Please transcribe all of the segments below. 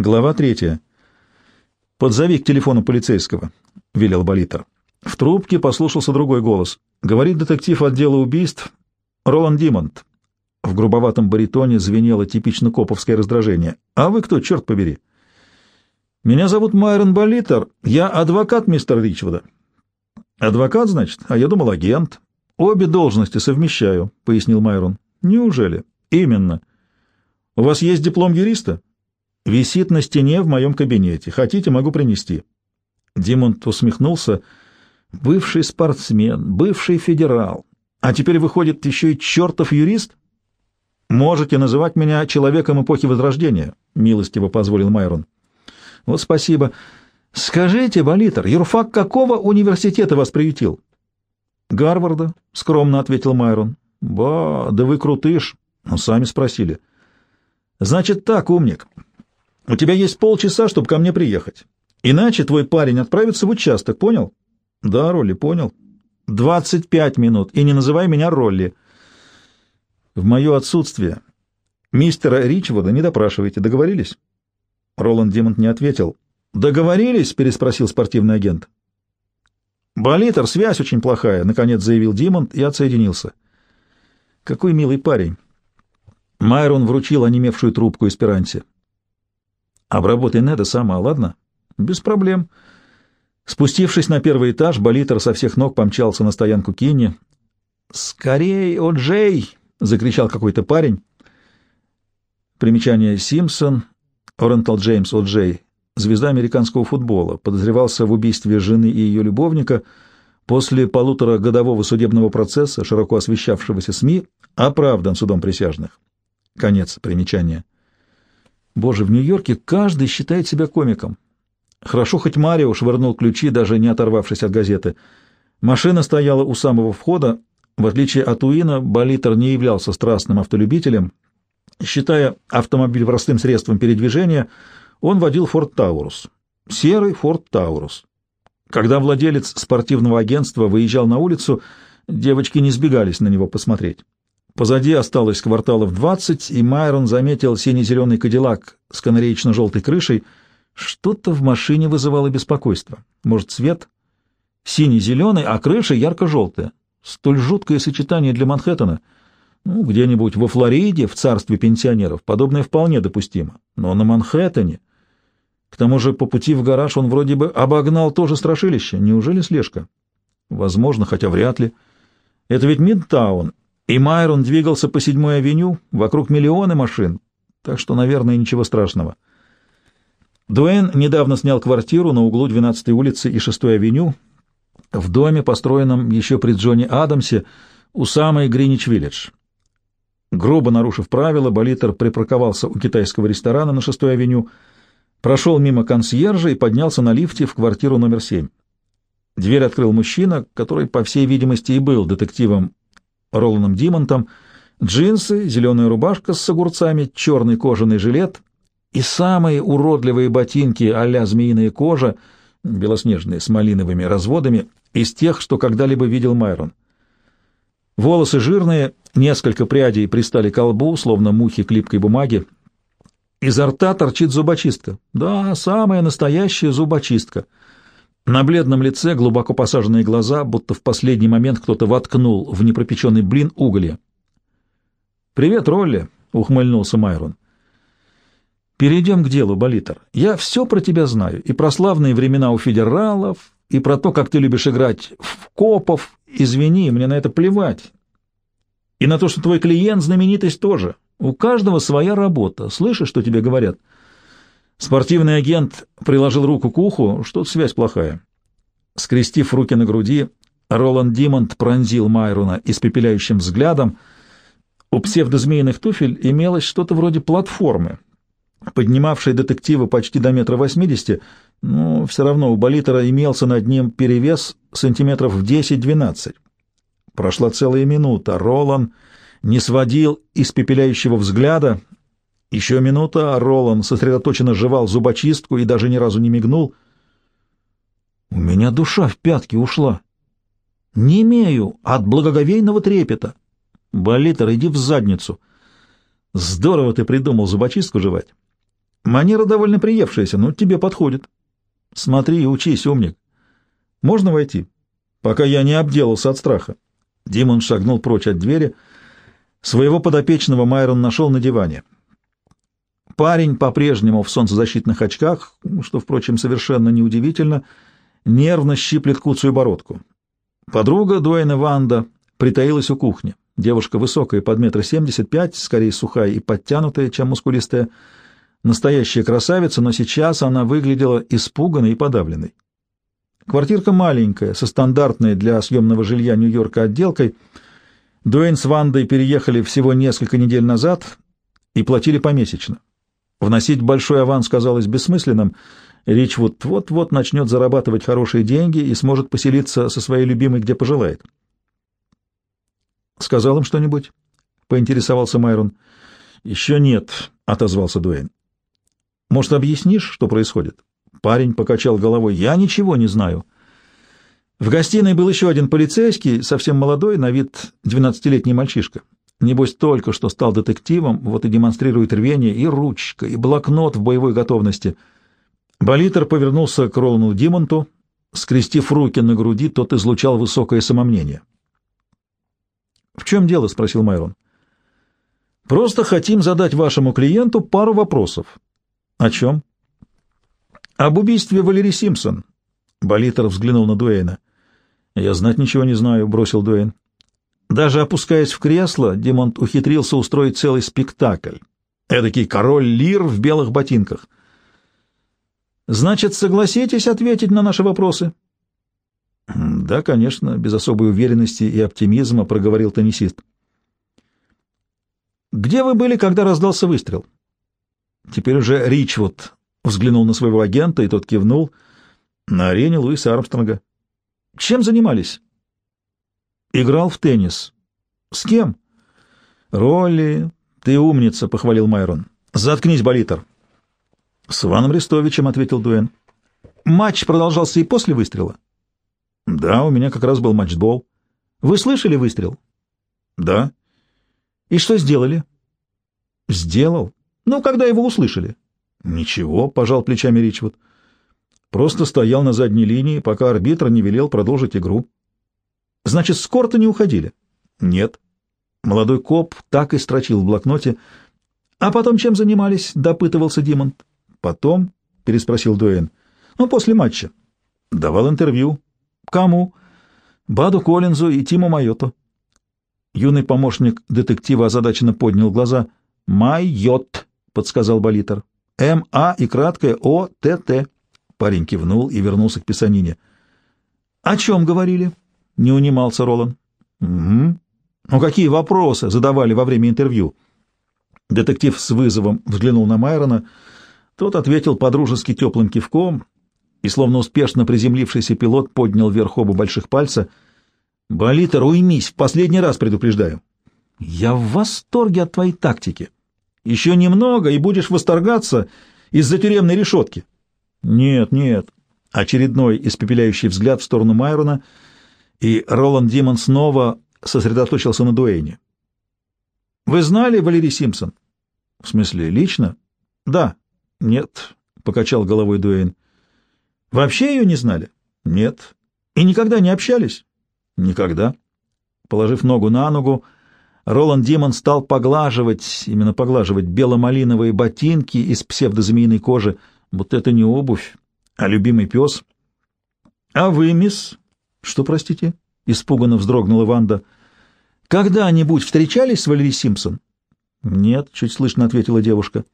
Глава третья. «Подзови к телефону полицейского», — велел Болитер. В трубке послушался другой голос. Говорит детектив отдела убийств Роланд Димонт. В грубоватом баритоне звенело типично коповское раздражение. «А вы кто, черт побери?» «Меня зовут Майрон Болитер. Я адвокат мистера Ричвуда». «Адвокат, значит? А я думал, агент». «Обе должности совмещаю», — пояснил Майрон. «Неужели?» «Именно. У вас есть диплом юриста?» Висит на стене в моем кабинете. Хотите, могу принести. Димонт усмехнулся. Бывший спортсмен, бывший федерал. А теперь выходит еще и чертов юрист? Можете называть меня человеком эпохи Возрождения, милостиво позволил Майрон. Вот спасибо. Скажите, Болитер, юрфак какого университета вас приютил? Гарварда, скромно ответил Майрон. Ба, да вы крутыш. Ну, сами спросили. Значит так, умник. У тебя есть полчаса, чтобы ко мне приехать. Иначе твой парень отправится в участок, понял? Да, Ролли, понял. Двадцать пять минут, и не называй меня Ролли. В мое отсутствие мистера Ричвуда не допрашивайте, договорились? Роланд Димонт не ответил. «Договорились?» — переспросил спортивный агент. «Болитер, связь очень плохая», — наконец заявил Димонт и отсоединился. «Какой милый парень!» Майрон вручил онемевшую трубку эсперанте. Обработай Неда сама, ладно? Без проблем. Спустившись на первый этаж, Болитер со всех ног помчался на стоянку Кинни. «Скорей, О'Джей!» — закричал какой-то парень. Примечание Симпсон, Орентал Джеймс О'Джей, звезда американского футбола, подозревался в убийстве жены и ее любовника после полуторагодового судебного процесса, широко освещавшегося СМИ, оправдан судом присяжных. Конец примечания. Боже, в Нью-Йорке каждый считает себя комиком. Хорошо, хоть Марио швырнул ключи, даже не оторвавшись от газеты. Машина стояла у самого входа. В отличие от Уина, Болитер не являлся страстным автолюбителем. Считая автомобиль простым средством передвижения, он водил «Форд Таурус». Серый «Форд Таурус». Когда владелец спортивного агентства выезжал на улицу, девочки не сбегались на него посмотреть. Позади осталось кварталов двадцать, и Майрон заметил сине-зеленый кадиллак с канареечно-желтой крышей. Что-то в машине вызывало беспокойство. Может, цвет? Синий-зеленый, а крыша ярко-желтая. Столь жуткое сочетание для Манхэттена. Ну, где-нибудь во Флориде, в царстве пенсионеров, подобное вполне допустимо. Но на Манхэттене... К тому же по пути в гараж он вроде бы обогнал тоже страшилище. Неужели слежка? Возможно, хотя вряд ли. Это ведь Мидтаун, и Майрон двигался по седьмой авеню, вокруг миллионы машин, так что, наверное, ничего страшного. Дуэйн недавно снял квартиру на углу 12-й улицы и 6-й авеню, в доме, построенном еще при Джонни Адамсе, у самой Гринич-Виллидж. Грубо нарушив правила, Болитер припарковался у китайского ресторана на 6-й авеню, прошел мимо консьержа и поднялся на лифте в квартиру номер 7. Дверь открыл мужчина, который, по всей видимости, и был детективом Роланом Димонтом, джинсы, зеленая рубашка с огурцами, черный кожаный жилет и самые уродливые ботинки а-ля змеиная кожа, белоснежные с малиновыми разводами, из тех, что когда-либо видел Майрон. Волосы жирные, несколько прядей пристали к лбу, словно мухи к липкой бумаге. Изо рта торчит зубочистка. Да, самая настоящая зубочистка — на бледном лице глубоко посаженные глаза, будто в последний момент кто-то воткнул в непропеченный блин уголья. «Привет, Ролли!» — ухмыльнулся Майрон. «Перейдем к делу, Болитер. Я все про тебя знаю, и про славные времена у федералов, и про то, как ты любишь играть в копов. Извини, мне на это плевать. И на то, что твой клиент знаменитость тоже. У каждого своя работа. Слышишь, что тебе говорят?» Спортивный агент приложил руку к уху, что-то связь плохая. Скрестив руки на груди, Роланд Димонд пронзил Майруна испепеляющим взглядом. У псевдозмеиных туфель имелось что-то вроде платформы, поднимавшей детектива почти до метра восьмидесяти, но все равно у Болитера имелся над ним перевес сантиметров в десять-двенадцать. Прошла целая минута. Ролан не сводил испепеляющего взгляда, еще минута, а Ролан сосредоточенно жевал зубочистку и даже ни разу не мигнул. «У меня душа в пятки ушла. Не имею от благоговейного трепета. Болитер, иди в задницу. Здорово ты придумал зубочистку жевать. Манера довольно приевшаяся, но тебе подходит. Смотри и учись, умник. Можно войти? Пока я не обделался от страха. Димон шагнул прочь от двери. Своего подопечного Майрон нашел на диване. Парень по-прежнему в солнцезащитных очках, что, впрочем, совершенно неудивительно, нервно щиплет куцую бородку. Подруга Дуэйна Ванда притаилась у кухни. Девушка высокая, под метр семьдесят пять, скорее сухая и подтянутая, чем мускулистая. Настоящая красавица, но сейчас она выглядела испуганной и подавленной. Квартирка маленькая, со стандартной для съемного жилья Нью-Йорка отделкой. Дуэйн с Вандой переехали всего несколько недель назад и платили помесячно. Вносить большой аванс казалось бессмысленным. Ричвуд вот-вот начнет зарабатывать хорошие деньги и сможет поселиться со своей любимой, где пожелает. «Сказал им что-нибудь?» — поинтересовался Майрон. «Еще нет», — отозвался Дуэйн. «Может, объяснишь, что происходит?» Парень покачал головой. «Я ничего не знаю». В гостиной был еще один полицейский, совсем молодой, на вид двенадцатилетний мальчишка. Небось, только что стал детективом, вот и демонстрирует рвение, и ручка, и блокнот в боевой готовности. Болитер повернулся к Ролану Димонту. Скрестив руки на груди, тот излучал высокое самомнение. «В чем дело?» — спросил Майрон. «Просто хотим задать вашему клиенту пару вопросов». «О чем?» «Об убийстве Валерии Симпсон». Болитер взглянул на Дуэйна. «Я знать ничего не знаю», — бросил Дуэйн. Даже опускаясь в кресло, Димонт ухитрился устроить целый спектакль. Эдакий король лир в белых ботинках. «Значит, согласитесь ответить на наши вопросы?» «Да, конечно», — без особой уверенности и оптимизма проговорил теннисист. «Где вы были, когда раздался выстрел?» Теперь уже Ричвуд взглянул на своего агента, и тот кивнул на арене Луиса Армстронга. «Чем занимались?» Играл в теннис. С кем? Ролли. Ты умница, похвалил Майрон. Заткнись, Болитер. С Иваном Рестовичем, ответил Дуэн. Матч продолжался и после выстрела? Да, у меня как раз был матчбол. Вы слышали выстрел? Да. И что сделали? Сделал. Ну, когда его услышали? Ничего, пожал плечами Ричвуд. Просто стоял на задней линии, пока арбитр не велел продолжить игру. Значит, с корта не уходили? Нет. Молодой коп так и строчил в блокноте. А потом чем занимались? Допытывался Димонт. Потом? Переспросил Дуэйн. Ну, после матча. Давал интервью. Кому? Баду Коллинзу и Тиму Майоту. Юный помощник детектива озадаченно поднял глаза. «Майот», — подсказал Болитер. «М-А и краткое О-Т-Т». Парень кивнул и вернулся к писанине. «О чем говорили?» Не унимался Ролан. Угу. Ну какие вопросы задавали во время интервью? Детектив с вызовом взглянул на Майрона. Тот ответил подружески теплым кивком, и, словно успешно приземлившийся пилот, поднял вверх оба больших пальца. «Болитер, уймись, в последний раз предупреждаю». «Я в восторге от твоей тактики. Еще немного, и будешь восторгаться из-за тюремной решетки». «Нет, нет». Очередной испепеляющий взгляд в сторону Майрона — и Роланд Димон снова сосредоточился на Дуэйне. «Вы знали Валерий Симпсон?» «В смысле, лично?» «Да». «Нет», — покачал головой Дуэйн. «Вообще ее не знали?» «Нет». «И никогда не общались?» «Никогда». Положив ногу на ногу, Роланд Димон стал поглаживать, именно поглаживать бело-малиновые ботинки из псевдозмеиной кожи, будто это не обувь, а любимый пес. — А вы, мисс, «Что, простите?» — испуганно вздрогнула Ванда. «Когда-нибудь встречались с Валери Симпсон?» «Нет», — чуть слышно ответила девушка.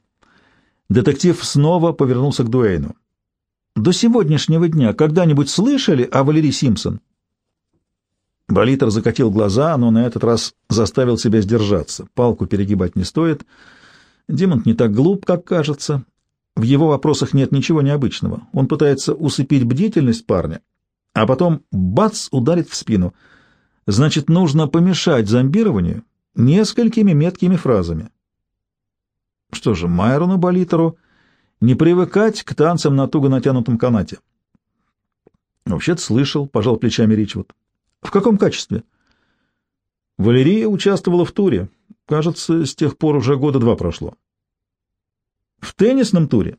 Детектив снова повернулся к Дуэйну. «До сегодняшнего дня когда-нибудь слышали о Валерии Симпсон?» Болитер закатил глаза, но на этот раз заставил себя сдержаться. Палку перегибать не стоит. Димонт не так глуп, как кажется. В его вопросах нет ничего необычного. Он пытается усыпить бдительность парня, а потом бац ударит в спину. Значит, нужно помешать зомбированию несколькими меткими фразами. Что же, Майрону Болитеру не привыкать к танцам на туго натянутом канате. Вообще-то слышал, пожал плечами Ричвуд. В каком качестве? Валерия участвовала в туре. Кажется, с тех пор уже года два прошло. В теннисном туре?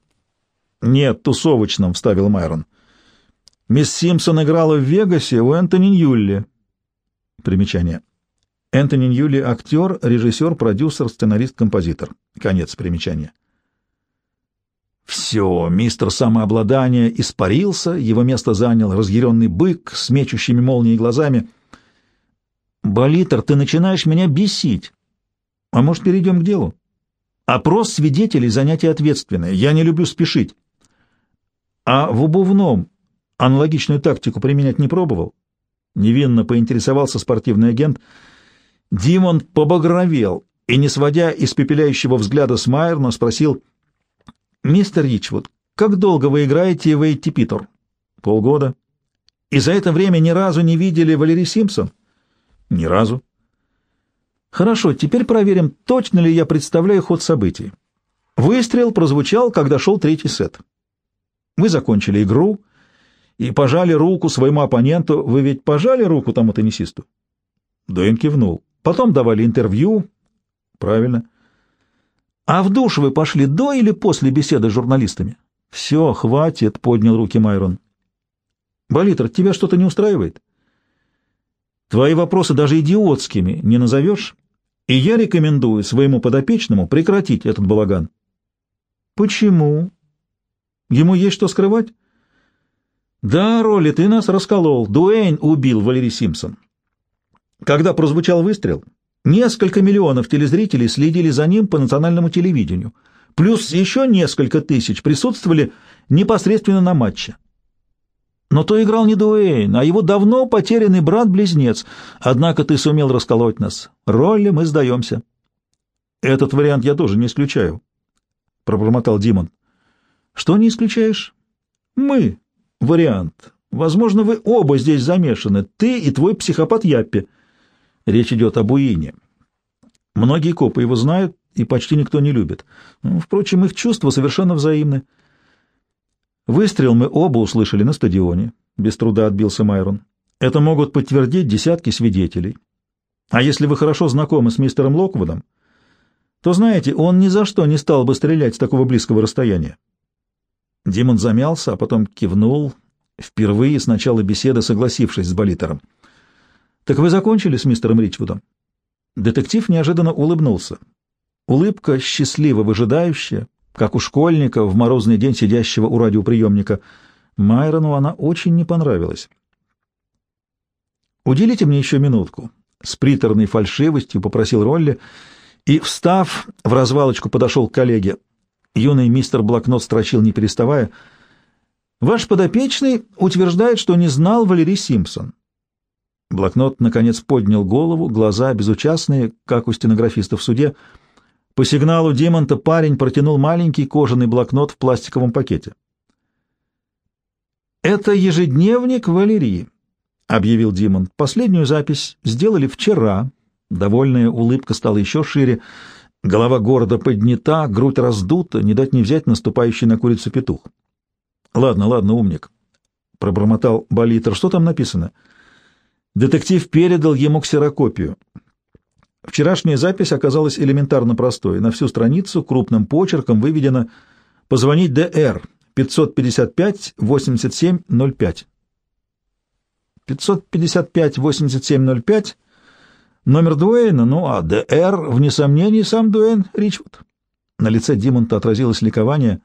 Нет, тусовочном, вставил Майрон. Мисс Симпсон играла в Вегасе у Энтони Ньюлли. Примечание. Энтони Ньюлли — актер, режиссер, продюсер, сценарист, композитор. Конец примечания. Все, мистер самообладание испарился, его место занял разъяренный бык с мечущими молнией глазами. «Болитер, ты начинаешь меня бесить. А может, перейдем к делу? Опрос свидетелей — занятие ответственное. Я не люблю спешить. А в убувном аналогичную тактику применять не пробовал?» Невинно поинтересовался спортивный агент. Димон побагровел и, не сводя испепеляющего взгляда с Майерна, спросил — «Мистер Ричвуд, как долго вы играете в Эйти Питер?» «Полгода». «И за это время ни разу не видели Валерий Симпсон?» «Ни разу». «Хорошо, теперь проверим, точно ли я представляю ход событий». Выстрел прозвучал, когда шел третий сет. Вы закончили игру и пожали руку своему оппоненту. Вы ведь пожали руку тому теннисисту? Дуэн кивнул. Потом давали интервью. Правильно. А в душ вы пошли до или после беседы с журналистами? Все, хватит, поднял руки Майрон. Болитер, тебя что-то не устраивает? Твои вопросы даже идиотскими не назовешь, и я рекомендую своему подопечному прекратить этот балаган. Почему? Ему есть что скрывать? Да, Ролли, ты нас расколол. Дуэйн убил Валерий Симпсон. Когда прозвучал выстрел, Несколько миллионов телезрителей следили за ним по национальному телевидению, плюс еще несколько тысяч присутствовали непосредственно на матче. Но то играл не Дуэйн, а его давно потерянный брат-близнец, однако ты сумел расколоть нас. Ролли мы сдаемся. Этот вариант я тоже не исключаю, — пробормотал Димон. Что не исключаешь? Мы. Вариант. Возможно, вы оба здесь замешаны, ты и твой психопат Яппи. Речь идет об Уине. Многие копы его знают, и почти никто не любит. Ну, впрочем, их чувства совершенно взаимны. Выстрел мы оба услышали на стадионе, — без труда отбился Майрон. Это могут подтвердить десятки свидетелей. А если вы хорошо знакомы с мистером Локвудом, то знаете, он ни за что не стал бы стрелять с такого близкого расстояния. Димон замялся, а потом кивнул, впервые с начала беседы согласившись с Болитером. «Так вы закончили с мистером Ричвудом?» Детектив неожиданно улыбнулся. Улыбка счастливо выжидающая, как у школьника в морозный день сидящего у радиоприемника. Майрону она очень не понравилась. «Уделите мне еще минутку», — с приторной фальшивостью попросил Ролли, и, встав, в развалочку подошел к коллеге. Юный мистер блокнот строчил, не переставая. «Ваш подопечный утверждает, что не знал Валерий Симпсон. Блокнот, наконец, поднял голову, глаза безучастные, как у стенографиста в суде. По сигналу Димонта парень протянул маленький кожаный блокнот в пластиковом пакете. «Это ежедневник Валерии», — объявил Димон. «Последнюю запись сделали вчера». Довольная улыбка стала еще шире. Голова города поднята, грудь раздута, не дать не взять наступающий на курицу петух. «Ладно, ладно, умник», — пробормотал Болитер. «Что там написано?» Детектив передал ему ксерокопию. Вчерашняя запись оказалась элементарно простой. На всю страницу крупным почерком выведено «Позвонить ДР 555-8705». 555-8705 номер Дуэйна, ну а ДР, вне сомнений, сам Дуэйн Ричвуд. На лице Димонта отразилось ликование.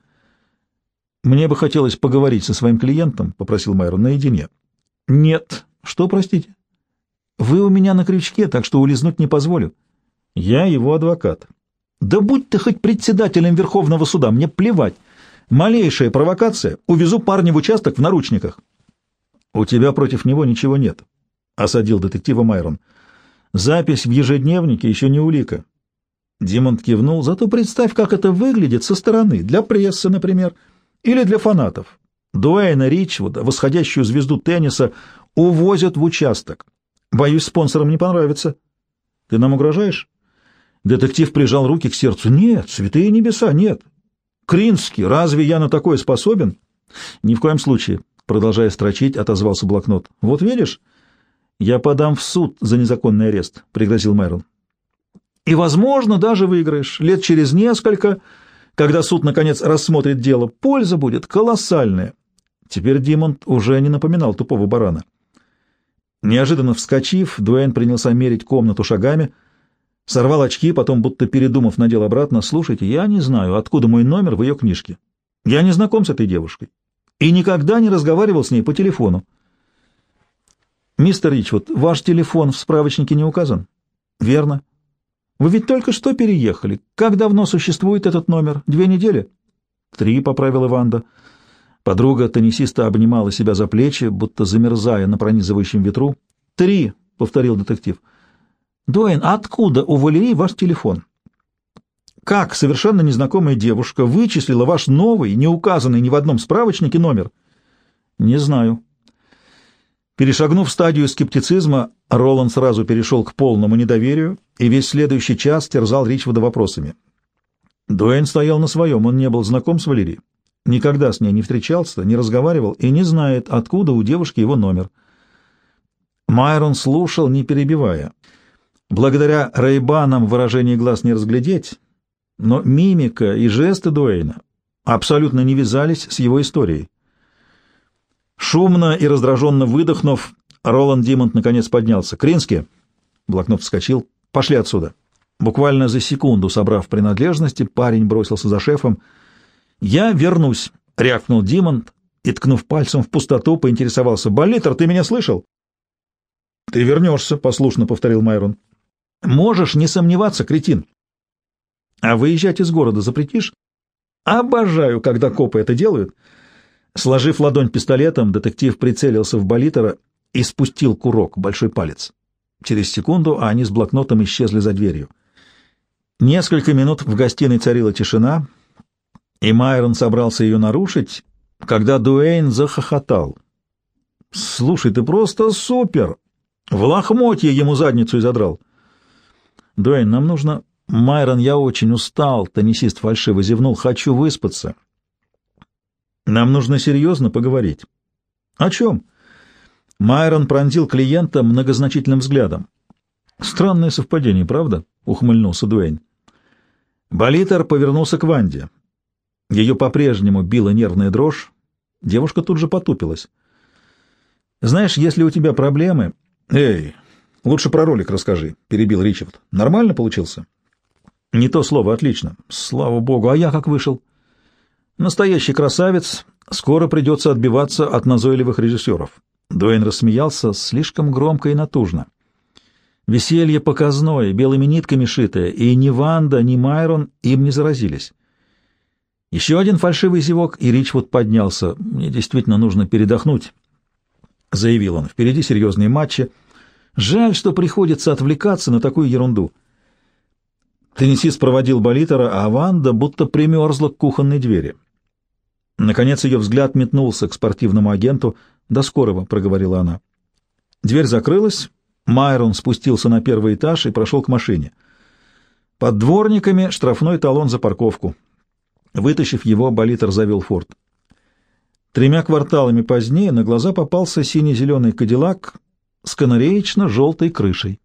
«Мне бы хотелось поговорить со своим клиентом», — попросил Майрон, — «наедине». «Нет». «Что, простите?» Вы у меня на крючке, так что улизнуть не позволю. Я его адвокат. Да будь ты хоть председателем Верховного суда, мне плевать. Малейшая провокация, увезу парня в участок в наручниках. У тебя против него ничего нет, — осадил детектива Майрон. Запись в ежедневнике еще не улика. Димонт кивнул, зато представь, как это выглядит со стороны, для прессы, например, или для фанатов. Дуэйна Ричвуда, восходящую звезду тенниса, увозят в участок. Боюсь, спонсорам не понравится. Ты нам угрожаешь? Детектив прижал руки к сердцу. Нет, святые небеса, нет. Кринский, разве я на такое способен? Ни в коем случае, продолжая строчить, отозвался блокнот. Вот видишь, я подам в суд за незаконный арест, пригрозил Майрон. И, возможно, даже выиграешь. Лет через несколько когда суд, наконец, рассмотрит дело, польза будет колоссальная. Теперь Димонт уже не напоминал тупого барана. Неожиданно вскочив, Дуэйн принялся мерить комнату шагами, сорвал очки, потом, будто передумав, надел обратно. «Слушайте, я не знаю, откуда мой номер в ее книжке. Я не знаком с этой девушкой и никогда не разговаривал с ней по телефону. «Мистер Ричвуд, ваш телефон в справочнике не указан?» «Верно. Вы ведь только что переехали. Как давно существует этот номер? Две недели?» «Три», — поправила Ванда. Подруга теннисиста обнимала себя за плечи, будто замерзая на пронизывающем ветру. «Три», — повторил детектив. «Дуэйн, откуда у Валерии ваш телефон?» Как совершенно незнакомая девушка вычислила ваш новый, не указанный ни в одном справочнике номер? Не знаю. Перешагнув стадию скептицизма, Роланд сразу перешел к полному недоверию и весь следующий час терзал Ричвуда вопросами. Дуэйн стоял на своем, он не был знаком с Валерией. Никогда с ней не встречался, не разговаривал и не знает, откуда у девушки его номер. Майрон слушал, не перебивая. Благодаря рейбанам выражение глаз не разглядеть, но мимика и жесты Дуэйна абсолютно не вязались с его историей. Шумно и раздраженно выдохнув, Роланд Димонт наконец поднялся. «Крински!» — блокнот вскочил. «Пошли отсюда!» Буквально за секунду, собрав принадлежности, парень бросился за шефом. «Я вернусь!» — рявкнул Димонт и, ткнув пальцем в пустоту, поинтересовался. «Болитер, ты меня слышал?» «Ты вернешься», — послушно повторил Майрон. «Можешь не сомневаться, кретин. А выезжать из города запретишь? Обожаю, когда копы это делают. Сложив ладонь пистолетом, детектив прицелился в болитера и спустил курок, большой палец. Через секунду они с блокнотом исчезли за дверью. Несколько минут в гостиной царила тишина, и Майрон собрался ее нарушить, когда Дуэйн захохотал. «Слушай, ты просто супер! В лохмотье ему задницу и задрал!» «Дуэйн, нам нужно «Майрон, я очень устал», — теннисист фальшиво зевнул, — «хочу выспаться». «Нам нужно серьезно поговорить». «О чем?» Майрон пронзил клиента многозначительным взглядом. «Странное совпадение, правда?» — ухмыльнулся Дуэйн. Болитер повернулся к Ванде. Ее по-прежнему била нервная дрожь. Девушка тут же потупилась. «Знаешь, если у тебя проблемы...» «Эй, лучше про ролик расскажи», — перебил Ричард. «Нормально получился?» Не то слово, отлично. Слава богу, а я как вышел? Настоящий красавец. Скоро придется отбиваться от назойливых режиссеров. Дуэйн рассмеялся слишком громко и натужно. Веселье показное, белыми нитками шитое, и ни Ванда, ни Майрон им не заразились. Еще один фальшивый зевок, и Ричвуд поднялся. «Мне действительно нужно передохнуть», — заявил он. «Впереди серьезные матчи. Жаль, что приходится отвлекаться на такую ерунду». Теннисист проводил болитера, а Ванда будто примерзла к кухонной двери. Наконец ее взгляд метнулся к спортивному агенту. «До скорого», — проговорила она. Дверь закрылась, Майрон спустился на первый этаж и прошел к машине. Под дворниками штрафной талон за парковку. Вытащив его, болитер завел форт. Тремя кварталами позднее на глаза попался сине-зеленый кадиллак с канареечно-желтой крышей.